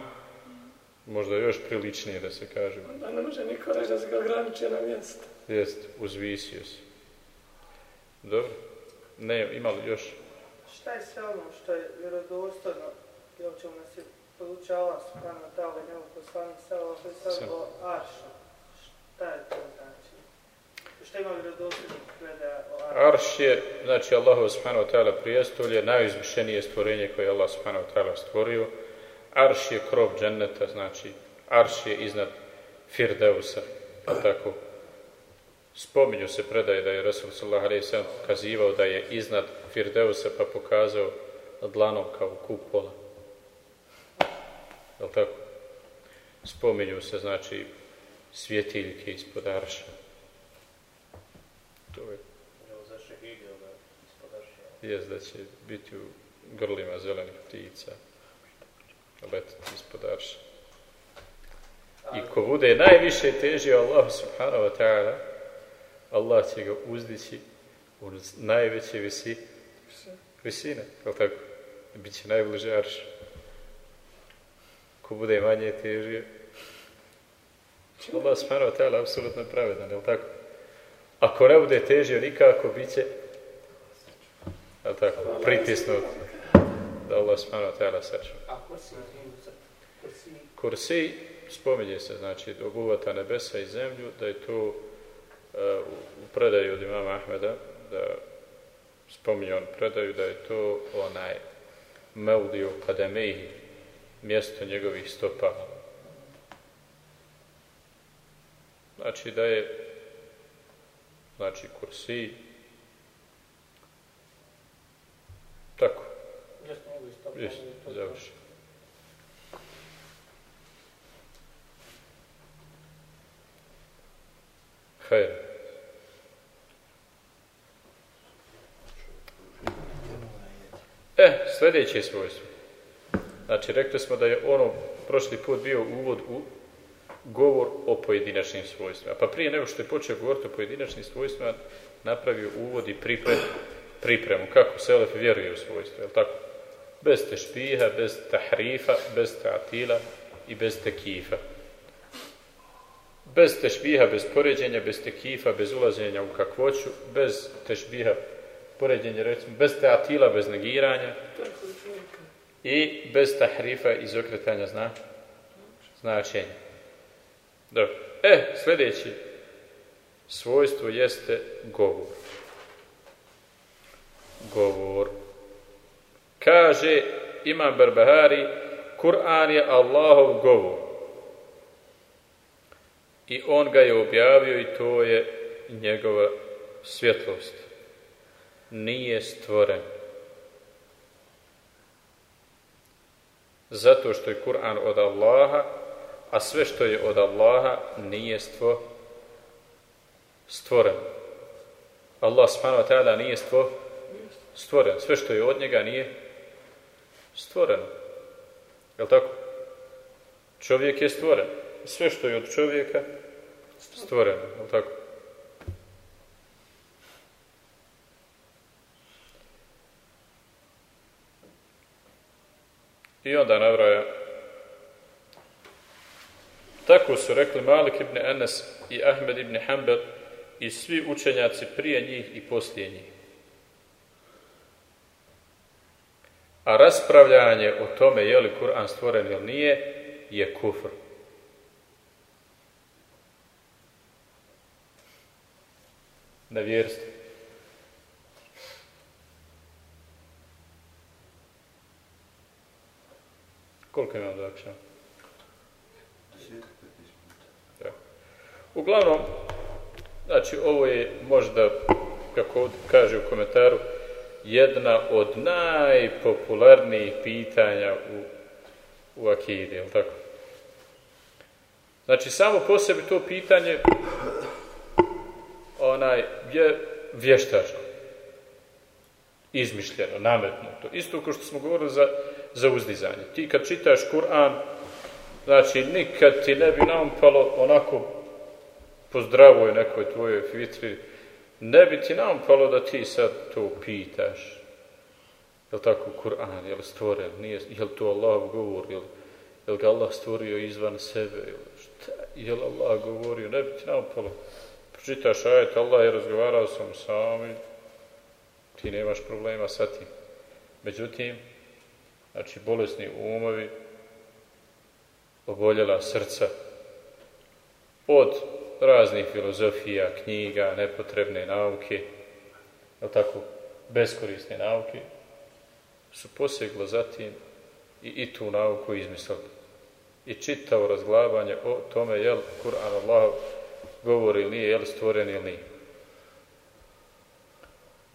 Možda još priličnije da se kaže. Onda ne može niko reći da se ga ograničio na mjesto. Jest, uzvisio se. Dobro. Ne, ima li još? Šta je sve ono što je vjerodostojno i o čemu nas je podučava Subhana Tala i njegov poslanik Sallallahu alejhi ve sellem o Aršu? Šta je to znači? Šta ima vjerodostojnih predaja o Aršu? Arš je, znači Allah subhanahu wa ta'ala prijestolje, najuzvišenije stvorenje koje je Allah subhanahu wa ta'ala stvorio. Arš je krov dženneta, znači Arš je iznad Firdeusa, pa tako. Spominju se predaje da je Rasul sallallahu alaihi sallam kazivao da je iznad Firdeusa pa pokazao dlanom kao kupola. Je tako? Spominju se, znači, svjetiljke ispod arša. To je... Jes da će biti u grlima zelenih ptica. Ispod arša. I ko bude najviše težio Allah subhanahu wa ta'ala, Allah će ga uzdići u najveće visi, visine, je tako? Biće najbliže arš. Ko bude manje težio, Allah subhanahu wa ta'ala apsolutno pravedan, je tako? Ako ne bude težio nikako, bit će je tako, pritisnut da Allah wa ta'ala sačuva. A kursi, kursi, Kursi spominje se, znači, obuvata nebesa i zemlju, da je to uh, u predaju od imama Ahmeda, da spominje on predaju da je to onaj meudio kademehi, mjesto njegovih stopala. Znači da je znači kursi tako, stopa. Jest, završi. Hajde. E, sljedeće svojstvo. Znači, rekli smo da je ono prošli put bio uvod u govor o pojedinačnim svojstvima. Pa prije nego što je počeo govoriti o pojedinačnim svojstvima, napravio uvod i pripremu, pripremu kako Selef vjeruje u svojstvo, je tako? Bez tešpiha, bez tahrifa, bez ta'tila i bez tekifa. Bez tešbiha, bez poređenja, bez tekifa, bez ulaženja u kakvoću, bez tešbiha, poređenja, recimo, bez teatila, bez negiranja i bez tahrifa, izokretanja zna, značenja. Dobro. E, sljedeći svojstvo jeste govor. Govor. Kaže Imam Barbahari, Kur'an je Allahov govor. I on ga je objavio i to je njegova svjetlost. Nije stvoren. Zato što je Kur'an od Allaha, a sve što je od Allaha nije stvo, stvoren. Allah subhanahu nije stvo, stvoren. Sve što je od njega nije stvoreno. Je li tako? Čovjek je stvoren. Sve što je od čovjeka stvoreno. Je li tako? I onda navraja Tako su rekli Malik ibn Anas i Ahmed ibn Hanbel i svi učenjaci prije njih i poslije njih. A raspravljanje o tome je li Kur'an stvoren ili nije, je kufr. Nevjerstvo. Koliko imam akšama? Uglavnom, znači ovo je možda, kako kaže u komentaru, jedna od najpopularnijih pitanja u, u akidi, jel tako? Znači, samo po sebi to pitanje onaj, je vještačko. Izmišljeno, nametnuto. Isto kao što smo govorili za, za uzdizanje. Ti kad čitaš Kur'an, znači nikad ti ne bi nampalo onako po nekoj tvojoj fitri, ne bi ti nampalo da ti sad to pitaš. Je li tako Kur'an, je li stvoren, nije, je li to Allah govor, je li, je li ga Allah stvorio izvan sebe, je li, šta, je li Allah govorio, ne bi ti nampalo. Pročitaš ajet, Allah je razgovarao sam sami, ti nemaš problema sa tim. Međutim, znači bolesni umovi, oboljela srca, od raznih filozofija, knjiga, nepotrebne nauke, je tako, beskorisne nauke, su poseglo zatim i, i tu nauku izmislili. I čitao razglabanje o tome, jel Kur'an Allah govori ili nije, je li stvoren ili nije.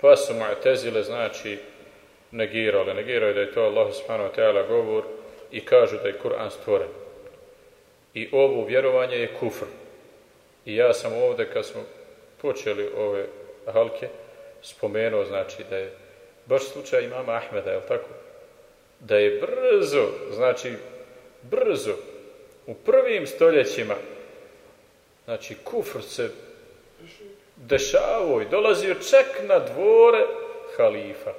Pa su Mu'tezile, znači, negirali. Negiraju da je to Allah subhanahu wa govor i kažu da je Kur'an stvoren. I ovo vjerovanje je kufr. I ja sam ovdje, kad smo počeli ove halke, spomenuo, znači, da je baš slučaj imama Ahmeda, je li tako? Da je brzo, znači, brzo, u prvim stoljećima, znači, kufr se dešavao i dolazio čak na dvore halifa.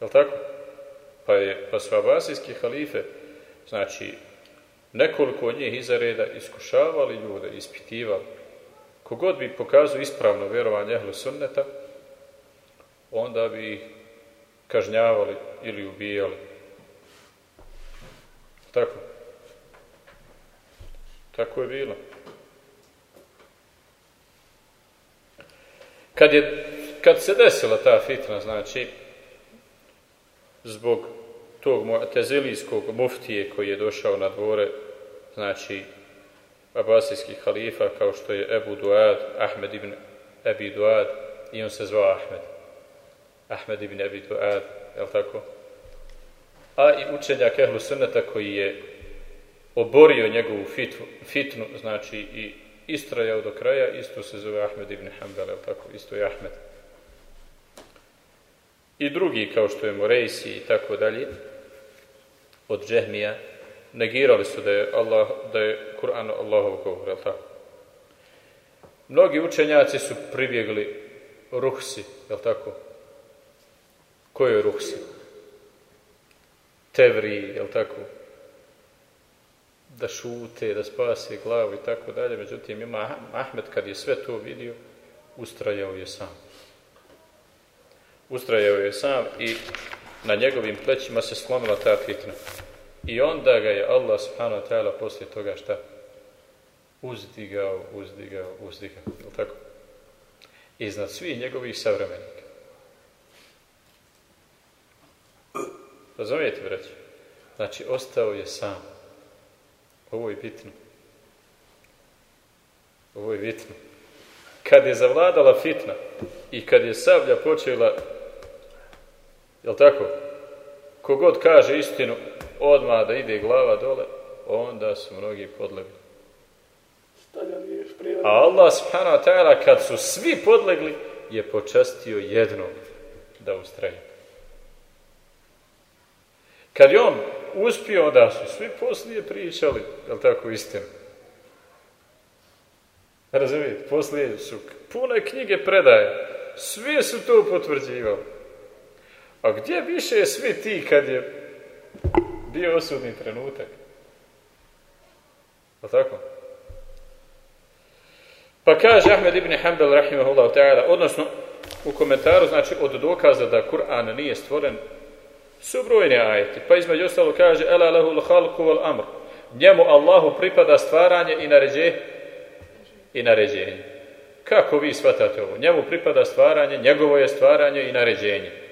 Je li tako? Pa, je, pa su abasijski halife, znači, nekoliko od njih iza reda iskušavali ljude, ispitivali. Kogod bi pokazao ispravno vjerovanje ehlu sunneta, onda bi ih kažnjavali ili ubijali. Tako? Tako je bilo. Kad, je, kad se desila ta fitna, znači, zbog tog tezilijskog muftije koji je došao na dvore, znači, abasijskih halifa, kao što je Ebu Duad, Ahmed ibn Ebi Duad, i on se zvao Ahmed. Ahmed ibn Ebi Duad, je tako? A i učenjak Ehlu Sunneta koji je oborio njegovu fitnu, fitnu, znači i istrajao do kraja, isto se zove Ahmed ibn li tako? Isto je Ahmed. I drugi, kao što je Morejsi i tako dalje, od Džehmija, negirali su da je, Allah, da je Kur'an Allahov govor, je li tako? Mnogi učenjaci su pribjegli ruhsi, je li tako? Ko je ruhsi? Tevri, je li tako? Da šute, da spase glavu i tako dalje. Međutim, ima Ahmed kad je sve to vidio, ustrajao je sam. Ustrajao je sam i na njegovim plećima se slomila ta fitna. I onda ga je Allah subhanahu wa ta'ala poslije toga šta? Uzdigao, uzdigao, uzdigao. Je tako? Iznad svih njegovih savremenika. Razumijete, braći? Znači, ostao je sam. Ovo je bitno. Ovo je bitno. Kad je zavladala fitna i kad je sablja počela, jel tako? Kogod kaže istinu, odmah da ide glava dole, onda su mnogi podlegli. A Allah subhanahu wa ta'ala kad su svi podlegli, je počastio jednog da ustraje. Kad je on uspio, da su svi poslije pričali, je tako istinu? Razumijete, poslije su pune knjige predaje, svi su to potvrđivali. A gdje više svi ti kad je bio osudni trenutak? Je tako? Pa kaže Ahmed ibn Hanbal rahimahullahu ta'ala, odnosno u komentaru, znači od dokaza da Kur'an nije stvoren, su brojni ajeti. Pa između ostalo kaže, Ela lehu l'halku wal amr. Njemu Allahu pripada stvaranje i naređe i naređenje. Kako vi shvatate ovo? Njemu pripada stvaranje, njegovo je stvaranje i naređenje.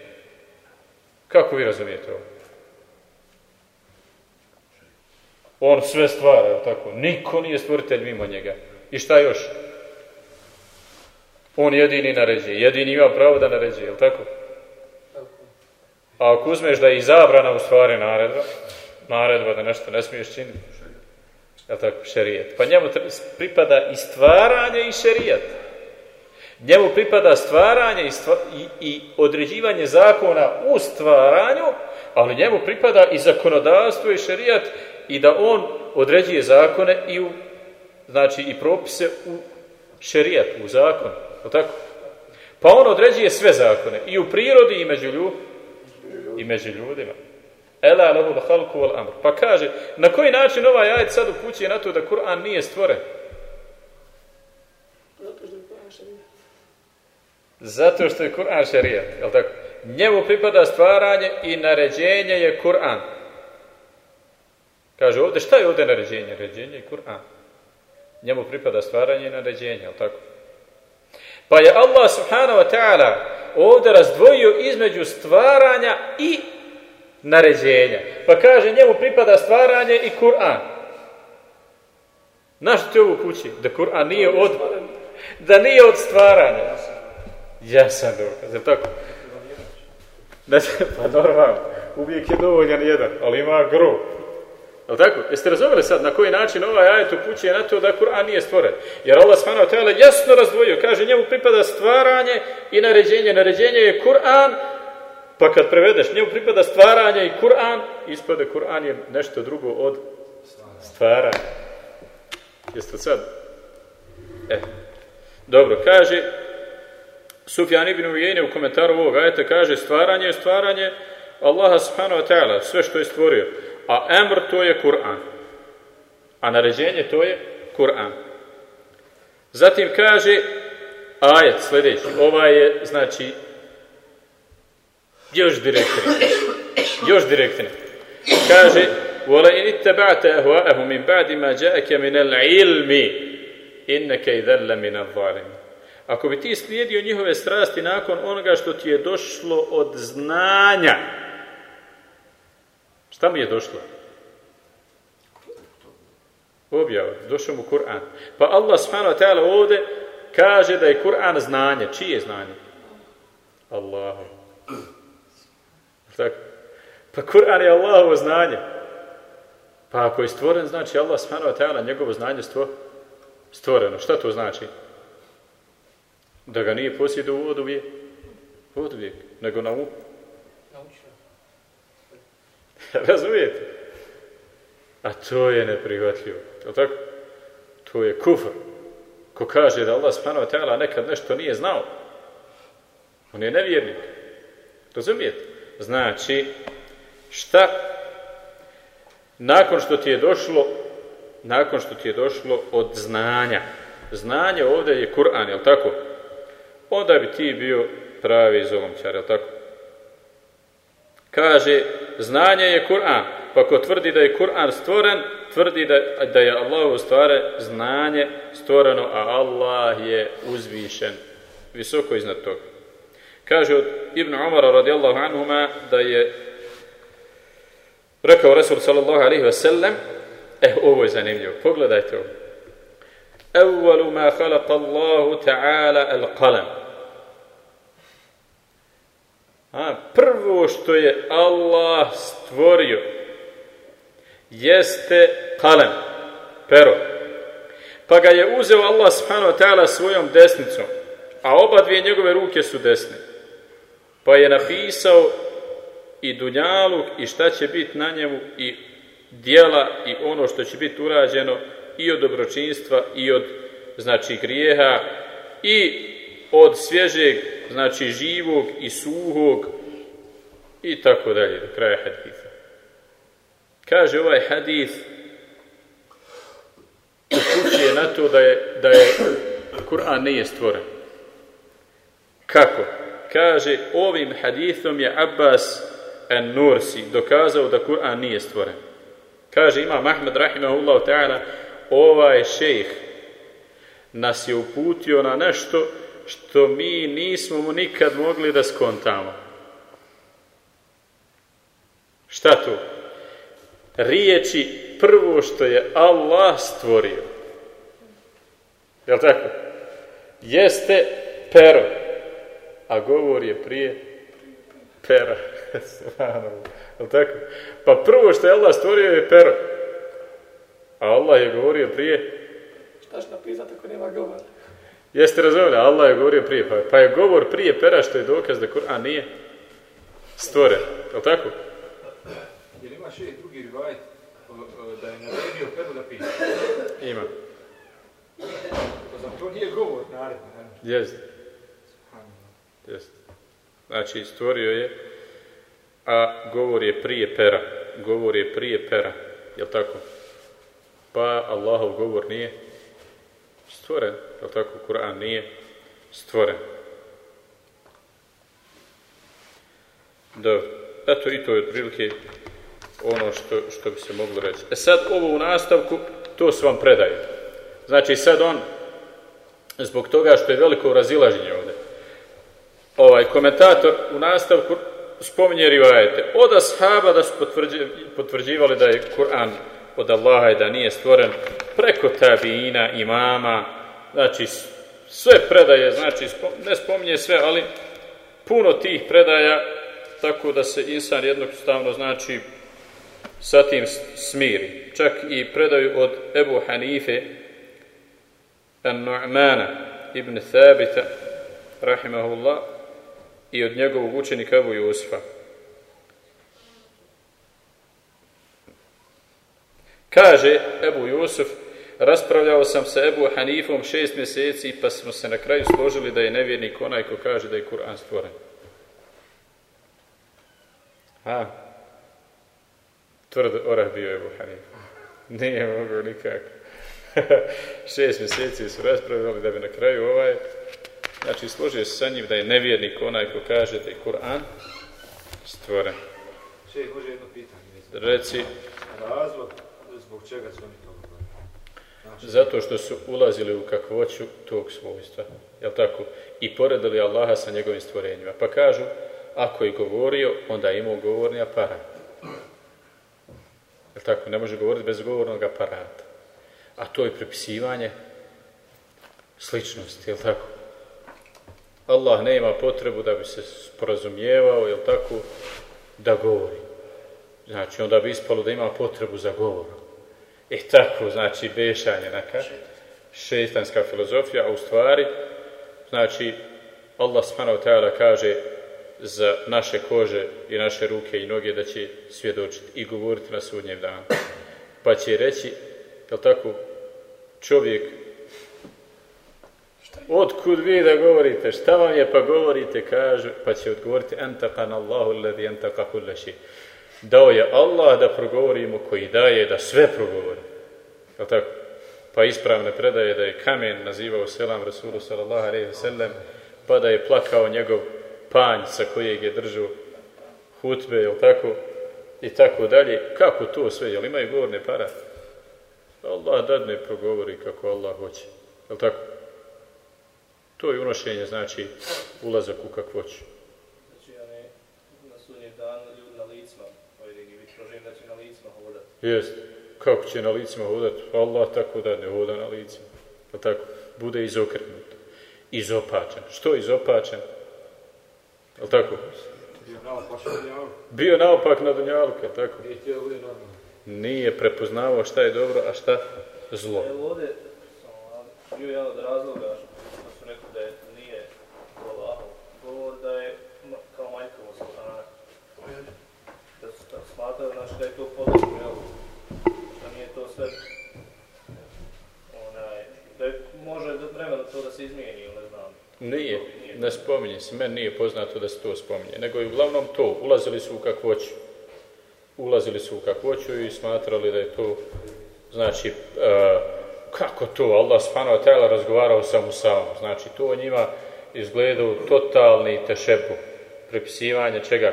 Kako vi razumijete ovo? On sve stvara, tako? Niko nije stvoritelj mimo njega. I šta još? On jedini naređuje. Jedini ima pravo da naređuje, je tako? A ako uzmeš da je izabrana u stvari naredba, naredba da nešto ne smiješ činiti, je tako, šerijet. Pa njemu pripada i stvaranje i šerijet. Njemu pripada stvaranje i, i, i određivanje zakona u stvaranju, ali njemu pripada i zakonodavstvo i šerijat i da on određuje zakone i u, znači i propise u šerijat, u zakon. tako? Pa on određuje sve zakone i u prirodi i među ljudima i među ljudima. Pa kaže, na koji način ovaj ajet sad upućuje na to da Kur'an nije stvoren? Zato što je Kur'an šarijat, jel tako? Njemu pripada stvaranje i naređenje je Kur'an. Kaže ovdje, šta je ovdje naređenje? Naređenje je Kur'an. Njemu pripada stvaranje i naređenje, jel tako? Pa je Allah subhanahu wa ta'ala ovdje razdvojio između stvaranja i naređenja. Pa kaže njemu pripada stvaranje i Kur'an. Naš ti ovo kući? Da Kur'an nije od... Da nije od stvaranja. Jasan dokaz, je tako? Da se, pa normalno, uvijek je dovoljan jedan, ali ima gro. Je tako? Jeste razumeli sad na koji način ovaj ajet upućuje na to da Kur'an nije stvoren? Jer Allah subhanahu wa ta'ala jasno razdvojio, kaže njemu pripada stvaranje i naređenje. Naređenje je Kur'an, pa kad prevedeš, njemu pripada stvaranje i Kur'an, ispade Kur'an je nešto drugo od stvaranja. Jeste sad? E, dobro, kaže Sufjan ibn Ujene u komentaru ovog ajeta kaže stvaranje je stvaranje Allaha subhanahu wa ta'ala, sve što je stvorio. A emr to je Kur'an. A naređenje to je Kur'an. Zatim kaže ajet sljedeći. Ovaj je, znači, još direktnije. Još direktnije. Kaže وَلَئِنِ اتَّبَعْتَ أَهْوَاءَهُ مِنْ بَعْدِ مَا جَاءَكَ مِنَ الْعِلْمِ إِنَّكَ إِذَلَّ مِنَ الظَّالِمِ ako bi ti slijedio njihove strasti nakon onoga što ti je došlo od znanja, šta mi je došlo? Objava, došao mu Kur'an. Pa Allah subhanahu wa ovdje kaže da je Kur'an znanje. Čije znanje? Allahu. Tako? Pa Kur'an je Allahovo znanje. Pa ako je stvoren, znači Allah subhanahu wa njegovo znanje stvo, stvoreno. Šta to znači? Da ga nije posjedio u vodu vijek, vodu vijek, nego na um. Razumijete? A to je neprihvatljivo. Je tako? To je kufr. Ko kaže da Allah subhanahu wa ta'ala nekad nešto nije znao, on je nevjernik. Razumijete? Znači, šta nakon što ti je došlo nakon što ti je došlo od znanja znanje ovdje je Kur'an, jel tako? Onda bi ti bio pravi zolomčar, jel tako? Kaže, znanje je Kur'an, pa ko tvrdi da je Kur'an stvoren, tvrdi da, da je Allah stvare znanje stvoreno, a Allah je uzvišen, visoko iznad toga. Kaže od Ibn Umara radijallahu anhuma da je rekao Rasul sallallahu alaihi wa sallam, eh, ovo je zanimljivo, pogledajte ovo. Evvalu ma khalaqa Allahu ta'ala al-qalam. A, prvo što je Allah stvorio jeste kalem, pero. Pa ga je uzeo Allah subhanahu wa ta'ala svojom desnicom, a oba dvije njegove ruke su desne. Pa je napisao i dunjaluk i šta će biti na njemu i dijela i ono što će biti urađeno i od dobročinstva i od znači grijeha i od svježeg znači živog i suhog i tako dalje do kraja haditha. Kaže ovaj hadith upućuje na to da je, da je Kur'an nije stvoren. Kako? Kaže, ovim hadithom je Abbas an-Nursi dokazao da Kur'an nije stvoren. Kaže, ima Mahmed Rahimahullahu ta'ala, ovaj šejh nas je uputio na nešto što mi nismo mu nikad mogli da skontamo. Šta to? Riječi prvo što je Allah stvorio. Jel tako? Jeste pero. A govor je prije pera. Jel tako? Pa prvo što je Allah stvorio je pero. A Allah je govorio prije... Šta će napisati ako nema govora? Jeste razumeli? Allah je govorio prije. Pa, pa je govor prije pera što je dokaz da Kur'an nije stvoren. Je tako? Jel imaš i drugi rivajet da je naredio peru da piše? Ima. Pa to nije govor, naredno. Jeste. Jeste. Znači, stvorio je, a govor je prije pera. Govor je prije pera. Je tako? Pa Allahov govor nije stvoren, je tako? Kur'an nije stvoren. Da, eto i to je otprilike ono što, što bi se moglo reći. E sad ovo u nastavku, to su vam predaje. Znači sad on, zbog toga što je veliko razilaženje ovdje, ovaj komentator u nastavku spominje rivajete. Od ashaba da su potvrđivali da je Kur'an od Allaha i da nije stvoren preko tabina, imama, znači sve predaje, znači ne spominje sve, ali puno tih predaja tako da se insan jednostavno znači sa tim smiri. Čak i predaju od Ebu Hanife An-Nu'mana ibn Thabita rahimahullah i od njegovog učenika Ebu Jusfa. Kaže Ebu Jusuf, raspravljao sam sa Ebu Hanifom šest mjeseci pa smo se na kraju složili da je nevjernik onaj ko kaže da je Kur'an stvoren. A, tvrd orah bio Ebu Hanifa. Nije mogao nikako. šest mjeseci su raspravljali da bi na kraju ovaj znači složio se sa njim da je nevjernik onaj ko kaže da je Kur'an stvoren. Še može jedno pitanje. Reci. Razlog zbog čega su oni to Znači, Zato što su ulazili u kakvoću tog svojstva. Jel tako? I poredili Allaha sa njegovim stvorenjima. Pa kažu, ako je govorio, onda je imao govorni aparat. Jel tako? Ne može govoriti bez govornog aparata. A to je prepisivanje sličnosti, jel tako? Allah ne ima potrebu da bi se sporazumijevao, jel tako, da govori. Znači, onda bi ispalo da ima potrebu za govorom. I tako, znači, bešanje neka, šestanska filozofija, a u stvari, znači, Allah subhanahu ta'ala kaže za naše kože i naše ruke i noge da će svjedočiti i govoriti na sudnjem danu. Pa će reći, jel tako, čovjek, otkud vi da govorite, šta vam je pa govorite, kaže, pa će odgovoriti, entakan Allahu alladhi entaka kullaši. Dao je Allah da progovorimo koji daje da sve progovori. Jel tako? Pa ispravne predaje da je kamen nazivao selam Rasulu sallallahu alaihi sellem, pa da je plakao njegov panj sa kojeg je držao hutbe, jel tako? I tako dalje. Kako to sve? Jel imaju govorne para? Allah dadne progovori kako Allah hoće. Jel tako? To je unošenje, znači, ulazak u kakvoću. Znači, ja ne, na sudnjem danu ljudi na licima, ovaj biti proživim da će na licima hodati. Jest. Kako će na licima hodati? Allah tako da ne hoda na licima. Pa tako, bude izokrenut. Izopačen. Što izopačen? Jel tako? Bio naopak na jel tako? Nije prepoznavao šta je dobro, a šta zlo. Evo ovdje, bio jedan od razloga što su rekli da je, nije Allahov govor, da je kao majkovo strana. Da su smatrali, znači da je to podložno, jel? Da nije to sve, onaj, da je, može da vremena to da se izmijeni, ili ne znam. Nije, ne spominje se, meni nije poznato da se to spominje, nego je uglavnom to, ulazili su u kakvoću. Ulazili su u kakvoću i smatrali da je to, znači, e, kako to, Allah wa ta'ala razgovarao sa Musaom, znači to njima izgledao totalni tešebu, prepisivanje čega?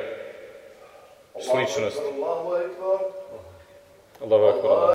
Sličnosti. Allahu akbar. Allahu akbar.